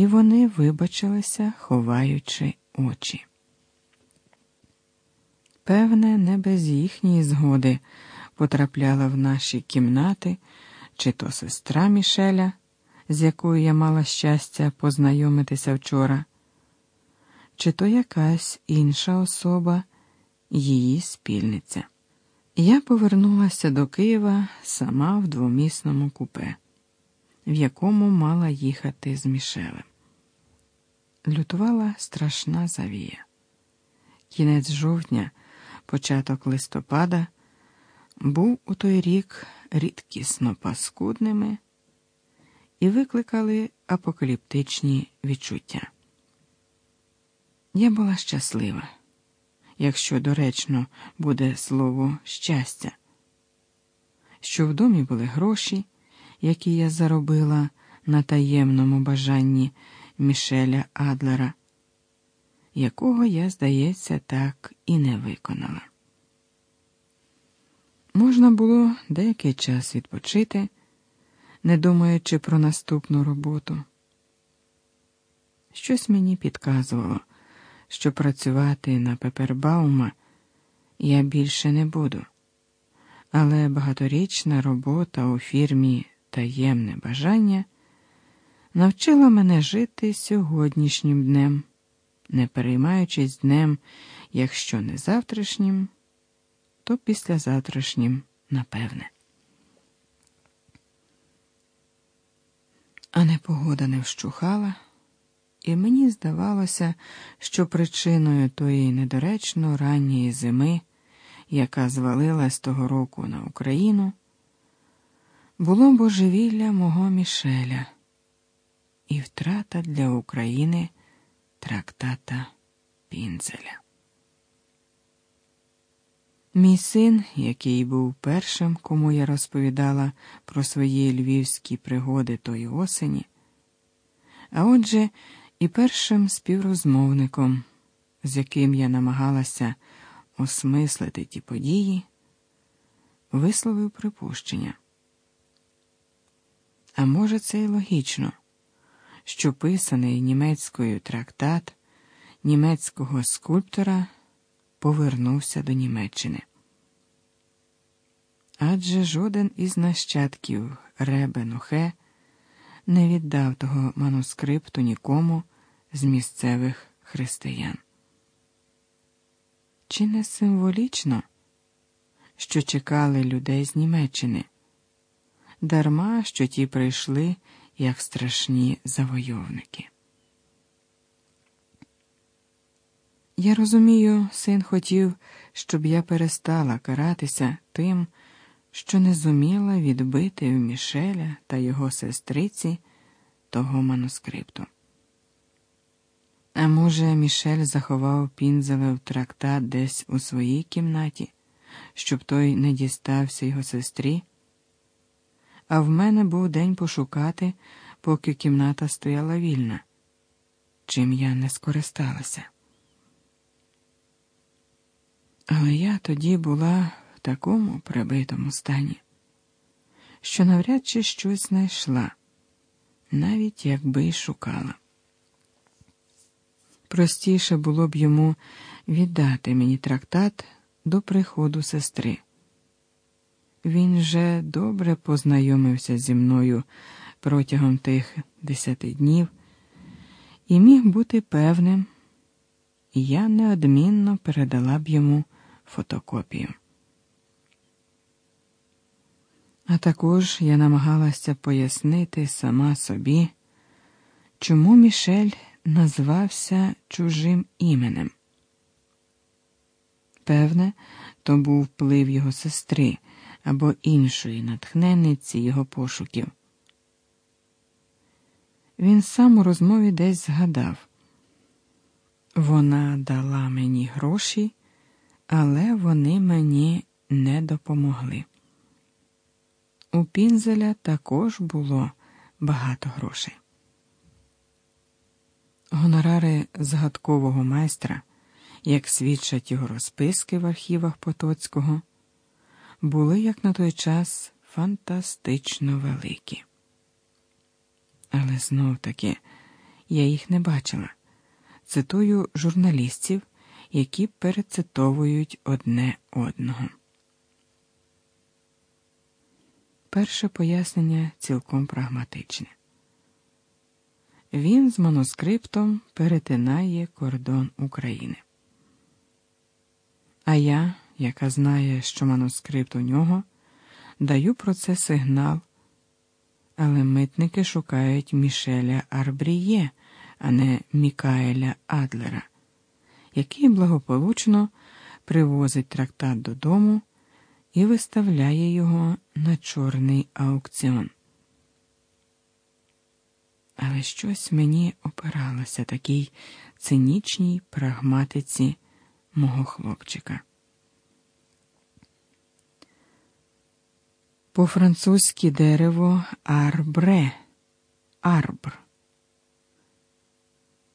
і вони вибачилися, ховаючи очі. Певне, не без їхньої згоди потрапляла в наші кімнати, чи то сестра Мішеля, з якою я мала щастя познайомитися вчора, чи то якась інша особа, її спільниця. Я повернулася до Києва сама в двомісному купе, в якому мала їхати з Мішелем. Лютувала страшна завія. Кінець жовтня, початок листопада, був у той рік рідкісно паскудними і викликали апокаліптичні відчуття. Я була щаслива якщо доречно буде слово щастя, що в домі були гроші, які я заробила на таємному бажанні Мішеля Адлера, якого я, здається, так і не виконала. Можна було деякий час відпочити, не думаючи про наступну роботу. Щось мені підказувало що працювати на Пепербаума я більше не буду, але багаторічна робота у фірмі Таємне бажання навчила мене жити сьогоднішнім днем, не переймаючись днем, якщо не завтрашнім, то післязавтрашнім, напевне. А непогода не вщухала і мені здавалося, що причиною тої недоречно ранньої зими, яка звалилась того року на Україну, було божевілля мого Мішеля і втрата для України трактата Пінцеля. Мій син, який був першим, кому я розповідала про свої львівські пригоди тої осені, а отже, і першим співрозмовником, з яким я намагалася осмислити ті події, висловив припущення. А може, це й логічно, що писаний німецькою трактат німецького скульптора повернувся до Німеччини. Адже жоден із нащадків Ребенухе не віддав того манускрипту нікому з місцевих християн. Чи не символічно, що чекали людей з Німеччини, дарма що ті прийшли як страшні завойовники? Я розумію, син хотів, щоб я перестала каратися тим, що не зуміла відбити в Мішеля та його сестриці того манускрипту. А може, Мішель заховав Пінзелев трактат десь у своїй кімнаті, щоб той не дістався його сестрі? А в мене був день пошукати, поки кімната стояла вільна, чим я не скористалася. Але я тоді була в такому прибитому стані, що навряд чи щось знайшла, навіть якби й шукала. Простіше було б йому віддати мені трактат до приходу сестри. Він же добре познайомився зі мною протягом тих десяти днів і міг бути певним, я неодмінно передала б йому фотокопію. А також я намагалася пояснити сама собі, чому Мішель назвався чужим іменем. Певне, то був вплив його сестри або іншої натхненниці його пошуків. Він сам у розмові десь згадав вона дала мені гроші, але вони мені не допомогли. У Пінзеля також було багато грошей. Гонорари згадкового майстра, як свідчать його розписки в архівах Потоцького, були, як на той час, фантастично великі. Але знов таки я їх не бачила. Цитую журналістів, які перецитовують одне одного. Перше пояснення цілком прагматичне. Він з манускриптом перетинає кордон України. А я, яка знає, що манускрипт у нього, даю про це сигнал. Але митники шукають Мішеля Арбріє, а не Мікаеля Адлера, який благополучно привозить трактат додому і виставляє його на чорний аукціон. Але щось мені опиралося такій цинічній прагматиці мого хлопчика. По-французьки дерево арбре, арбр.